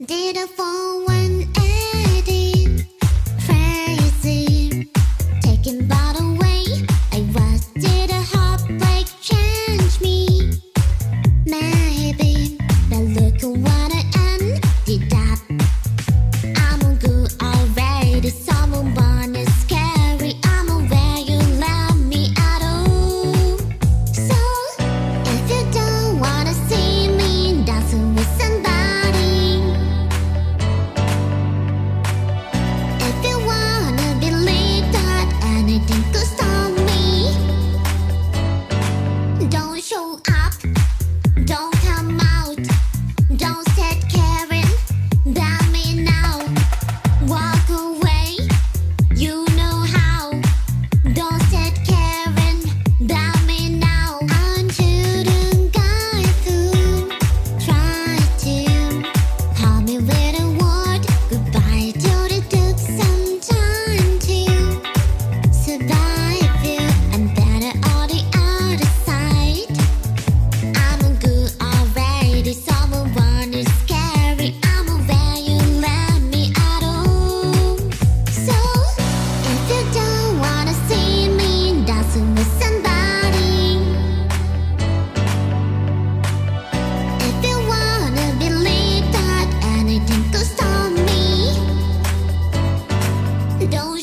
Did a fall show up. Don't